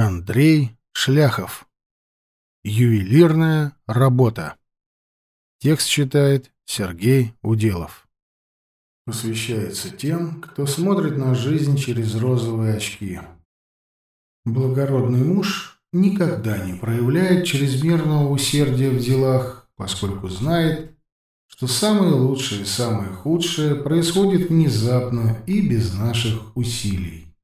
Андрей Шляхов. Ювелирная работа. Текст читает Сергей Уделов. Посвящается тем, кто смотрит на жизнь через розовые очки. Благородный муж никогда не проявляет чрезмерного усердия в делах, поскольку знает, что самое лучшее и самое худшее происходит внезапно и без наших усилий.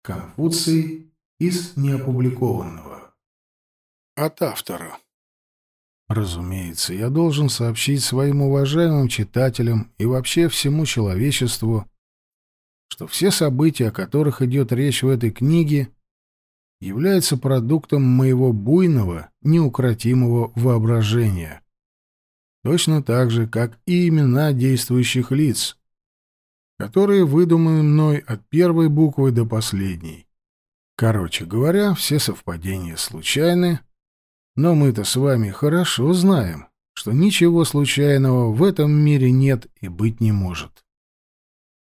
Конфуций из неопубликованного. От автора. Разумеется, я должен сообщить своим уважаемым читателям и вообще всему человечеству, что все события, о которых идет речь в этой книге, являются продуктом моего буйного, неукротимого воображения. Точно так же, как и имена действующих лиц, которые выдуманы мной от первой буквы до последней. Короче говоря, все совпадения случайны, но мы-то с вами хорошо знаем, что ничего случайного в этом мире нет и быть не может.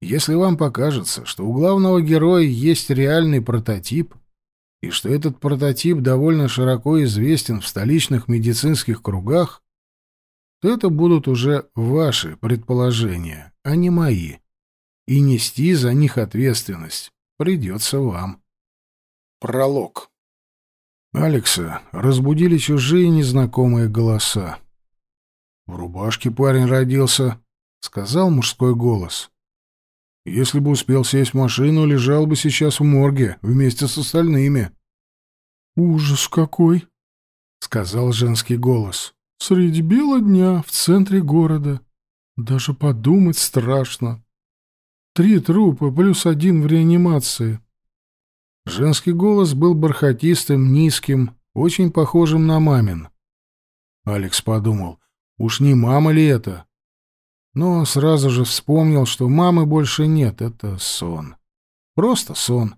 Если вам покажется, что у главного героя есть реальный прототип, и что этот прототип довольно широко известен в столичных медицинских кругах, то это будут уже ваши предположения, а не мои. И нести за них ответственность придется вам. Пролог. Алекса разбудили чужие незнакомые голоса. «В рубашке парень родился», — сказал мужской голос. «Если бы успел сесть в машину, лежал бы сейчас в морге вместе с остальными». «Ужас какой!» — сказал женский голос. «Средь бела дня в центре города. Даже подумать страшно. Три трупа плюс один в реанимации. Женский голос был бархатистым, низким, очень похожим на мамин. Алекс подумал, уж не мама ли это? Но сразу же вспомнил, что мамы больше нет, это сон. Просто сон.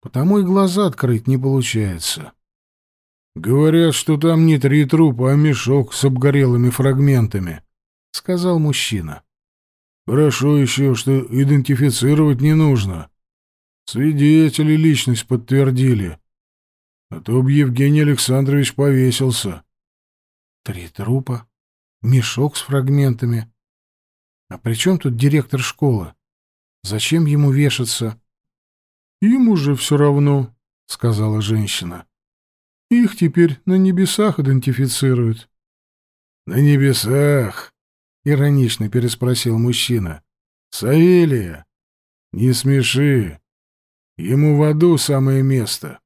Потому и глаза открыть не получается. «Говорят, что там не три трупа, а мешок с обгорелыми фрагментами», — сказал мужчина. «Хорошо еще, что идентифицировать не нужно. Свидетели личность подтвердили. А то б Евгений Александрович повесился. Три трупа, мешок с фрагментами. А при чем тут директор школы? Зачем ему вешаться? Ему же все равно, сказала женщина. Их теперь на небесах идентифицируют. На небесах? Иронично переспросил мужчина. Савелия, не смеши. Ему в аду самое место.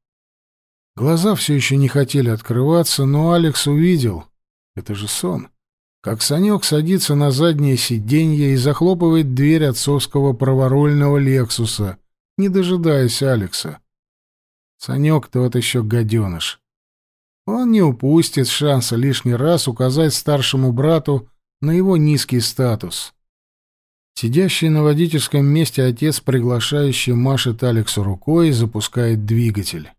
Глаза все еще не хотели открываться, но Алекс увидел. Это же сон. Как Санек садится на заднее сиденье и захлопывает дверь отцовского праворульного «Лексуса», не дожидаясь Алекса. Санек тот еще гаденыш. Он не упустит шанса лишний раз указать старшему брату на его низкий статус. Сидящий на водительском месте отец, приглашающий, машет Алексу рукой и запускает двигатель.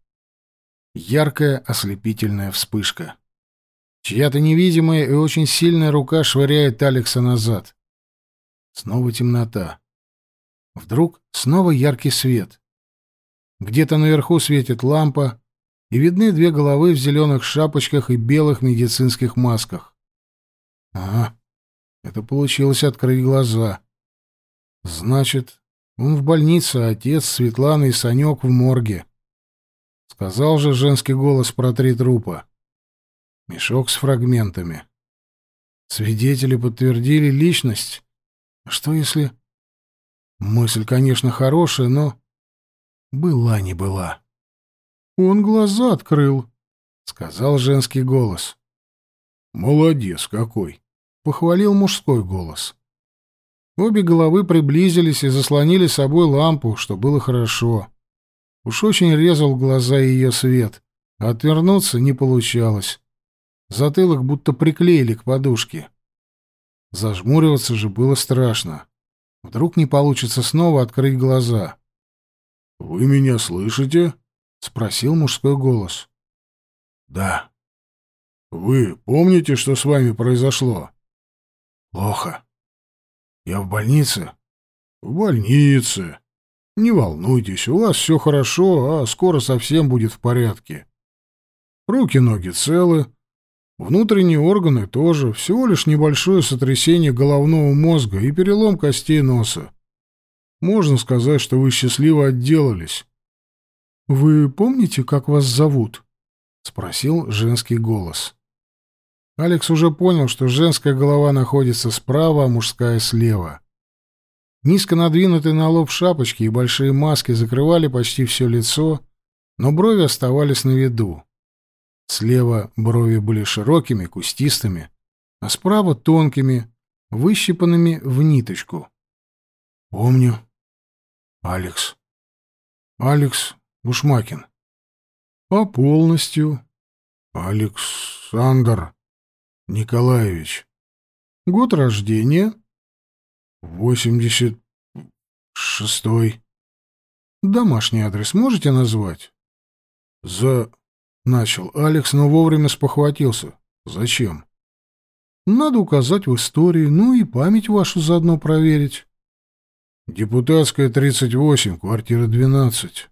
Яркая ослепительная вспышка. Чья-то невидимая и очень сильная рука швыряет Алекса назад. Снова темнота. Вдруг снова яркий свет. Где-то наверху светит лампа, и видны две головы в зеленых шапочках и белых медицинских масках. Ага, это получилось открыть глаза. Значит, он в больнице, а отец Светлана и Санек в морге. Сказал же женский голос про три трупа. Мешок с фрагментами. Свидетели подтвердили личность. Что если... Мысль, конечно, хорошая, но... Была не была. Он глаза открыл, — сказал женский голос. Молодец какой! — похвалил мужской голос. Обе головы приблизились и заслонили собой лампу, что было хорошо. Уж очень резал глаза ее свет, а отвернуться не получалось. Затылок будто приклеили к подушке. Зажмуриваться же было страшно. Вдруг не получится снова открыть глаза. «Вы меня слышите?» — спросил мужской голос. «Да». «Вы помните, что с вами произошло?» «Плохо. Я в больнице? В больнице. Не волнуйтесь, у вас все хорошо, а скоро совсем будет в порядке. Руки-ноги целы, внутренние органы тоже, всего лишь небольшое сотрясение головного мозга и перелом костей носа. Можно сказать, что вы счастливо отделались. «Вы помните, как вас зовут?» — спросил женский голос. Алекс уже понял, что женская голова находится справа, а мужская — слева. Низко надвинутые на лоб шапочки и большие маски закрывали почти все лицо, но брови оставались на виду. Слева брови были широкими, кустистыми, а справа тонкими, выщипанными в ниточку. «Помню. Алекс. Алекс Бушмакин. А полностью? Александр Николаевич. Год рождения?» Восемьдесят шестой. Домашний адрес можете назвать? За... Начал Алекс, но вовремя спохватился. Зачем? Надо указать в истории, ну и память вашу заодно проверить. Депутатская, 38, квартира 12.